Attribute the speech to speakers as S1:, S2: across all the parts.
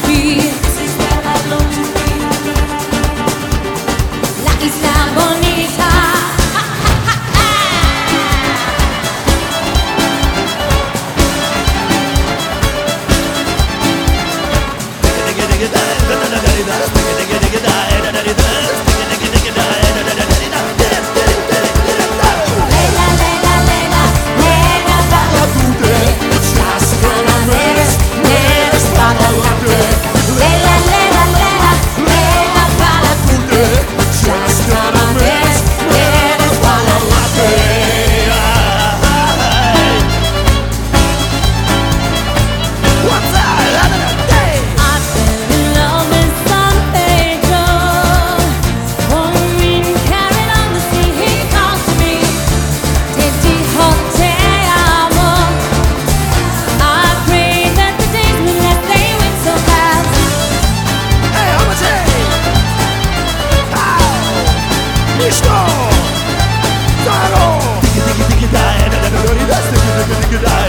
S1: to be.
S2: Ništo! Zaro! Tiki, tiki, tiki, da, da, da, da, da, da, da, da, da, da,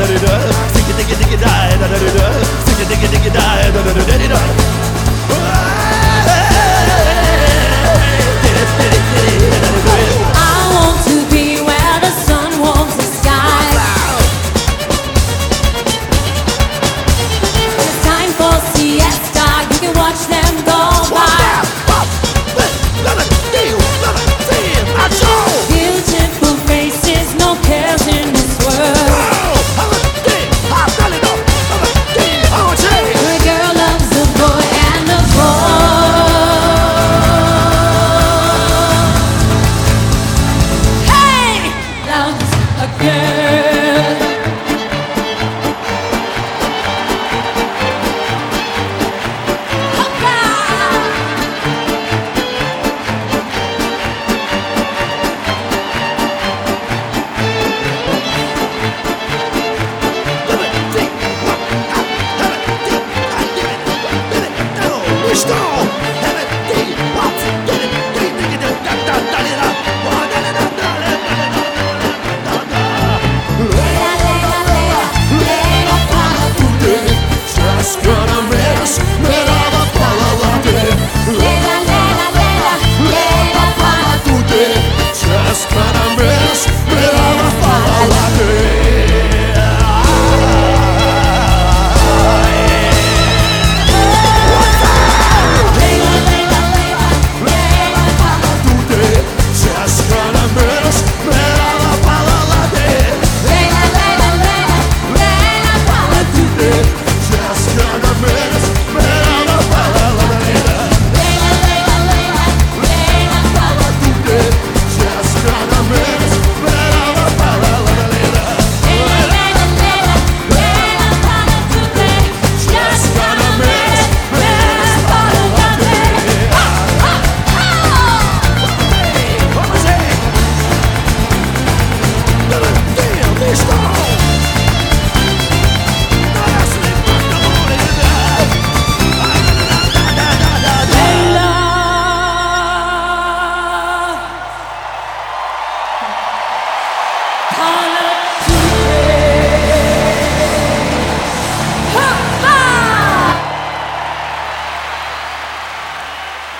S2: I
S1: Yeah.